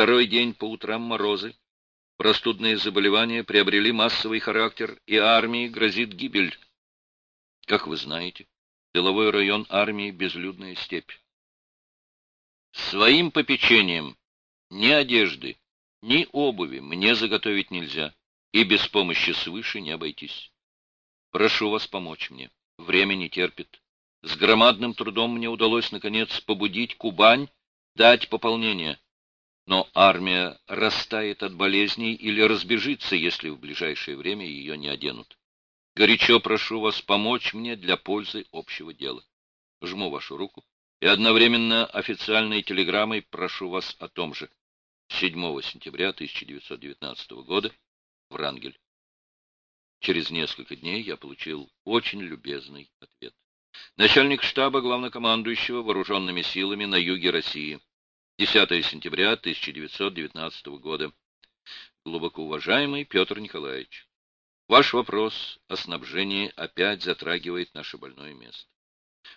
Второй день по утрам морозы. Простудные заболевания приобрели массовый характер, и армии грозит гибель. Как вы знаете, деловой район армии — безлюдная степь. Своим попечением ни одежды, ни обуви мне заготовить нельзя, и без помощи свыше не обойтись. Прошу вас помочь мне. Время не терпит. С громадным трудом мне удалось, наконец, побудить Кубань дать пополнение но армия растает от болезней или разбежится, если в ближайшее время ее не оденут. Горячо прошу вас помочь мне для пользы общего дела. Жму вашу руку и одновременно официальной телеграммой прошу вас о том же. 7 сентября 1919 года, Врангель. Через несколько дней я получил очень любезный ответ. Начальник штаба главнокомандующего вооруженными силами на юге России. 10 сентября 1919 года. Глубоко уважаемый Петр Николаевич, ваш вопрос о снабжении опять затрагивает наше больное место.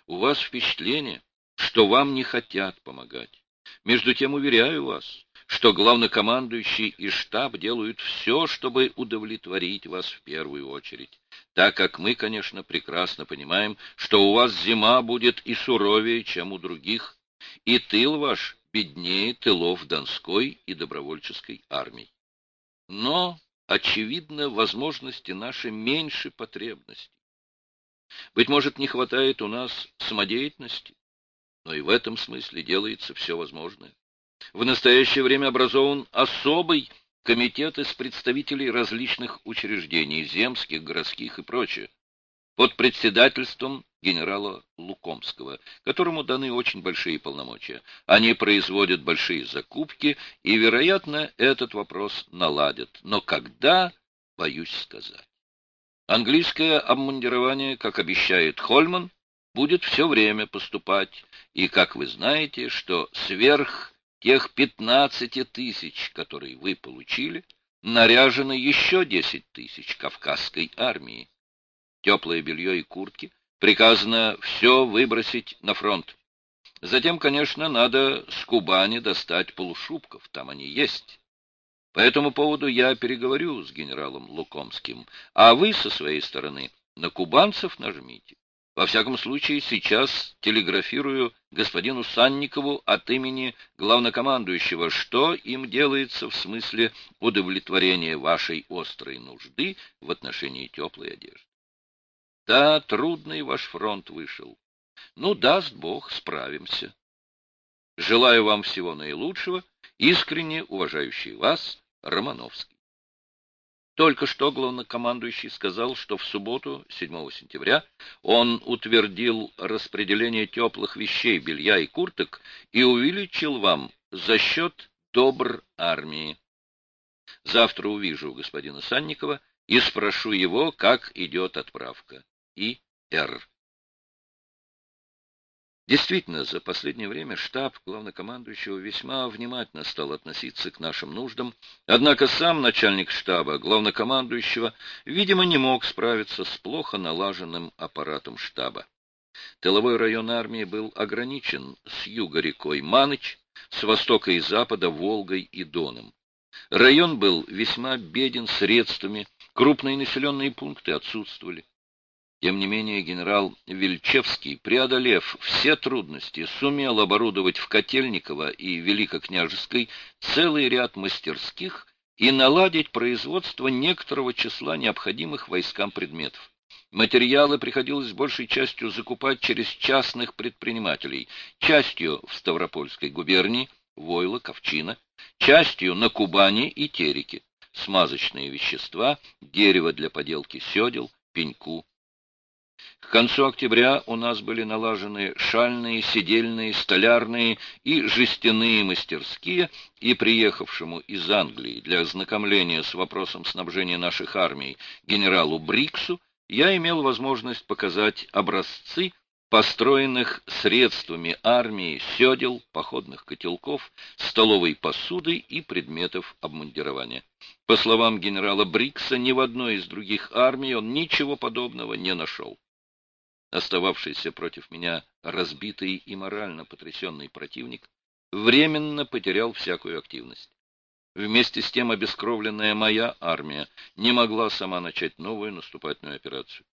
У вас впечатление, что вам не хотят помогать. Между тем, уверяю вас, что главнокомандующий и штаб делают все, чтобы удовлетворить вас в первую очередь, так как мы, конечно, прекрасно понимаем, что у вас зима будет и суровее, чем у других, и тыл ваш беднее тылов Донской и добровольческой армий. Но, очевидно, возможности наши меньше потребностей. Быть может, не хватает у нас самодеятельности, но и в этом смысле делается все возможное. В настоящее время образован особый комитет из представителей различных учреждений, земских, городских и прочее, под председательством генерала Лукомского, которому даны очень большие полномочия. Они производят большие закупки, и, вероятно, этот вопрос наладят. Но когда, боюсь сказать. Английское обмундирование, как обещает Хольман, будет все время поступать, и, как вы знаете, что сверх тех 15 тысяч, которые вы получили, наряжено еще 10 тысяч кавказской армии теплое белье и куртки, приказано все выбросить на фронт. Затем, конечно, надо с Кубани достать полушубков, там они есть. По этому поводу я переговорю с генералом Лукомским, а вы со своей стороны на кубанцев нажмите. Во всяком случае, сейчас телеграфирую господину Санникову от имени главнокомандующего, что им делается в смысле удовлетворения вашей острой нужды в отношении теплой одежды. Да, трудный ваш фронт вышел. Ну, даст Бог, справимся. Желаю вам всего наилучшего, искренне уважающий вас Романовский. Только что главнокомандующий сказал, что в субботу, 7 сентября, он утвердил распределение теплых вещей, белья и курток и увеличил вам за счет добр армии. Завтра увижу господина Санникова и спрошу его, как идет отправка и Р. Действительно, за последнее время штаб главнокомандующего весьма внимательно стал относиться к нашим нуждам, однако сам начальник штаба главнокомандующего, видимо, не мог справиться с плохо налаженным аппаратом штаба. Тыловой район армии был ограничен с юга рекой Маныч, с востока и запада Волгой и Доном. Район был весьма беден средствами, крупные населенные пункты отсутствовали. Тем не менее, генерал Вильчевский, преодолев все трудности, сумел оборудовать в Котельниково и Великокняжеской целый ряд мастерских и наладить производство некоторого числа необходимых войскам предметов. Материалы приходилось большей частью закупать через частных предпринимателей, частью в Ставропольской губернии, Войла, Ковчина, частью на Кубани и Тереке, смазочные вещества, дерево для поделки седел, пеньку, к концу октября у нас были налажены шальные, сидельные, столярные и жестяные мастерские, и приехавшему из Англии для ознакомления с вопросом снабжения наших армий генералу Бриксу я имел возможность показать образцы построенных средствами армии седел, походных котелков, столовой посуды и предметов обмундирования. По словам генерала Брикса, ни в одной из других армий он ничего подобного не нашел. Остававшийся против меня разбитый и морально потрясенный противник временно потерял всякую активность. Вместе с тем обескровленная моя армия не могла сама начать новую наступательную операцию.